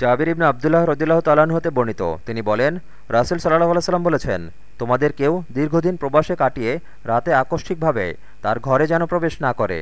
জাবির ইবনা আবদুল্লাহ রদিল্লাহ তালান হতে বর্ণিত। তিনি বলেন, রাসুল সাল্লাহ আলাইসাল্লাম বলেছেন, তোমাদের কেউ দীর্ঘদিন প্রবাসে কাটিয়ে রাতে আকস্মিকভাবে তার ঘরে যেন প্রবেশ না করে।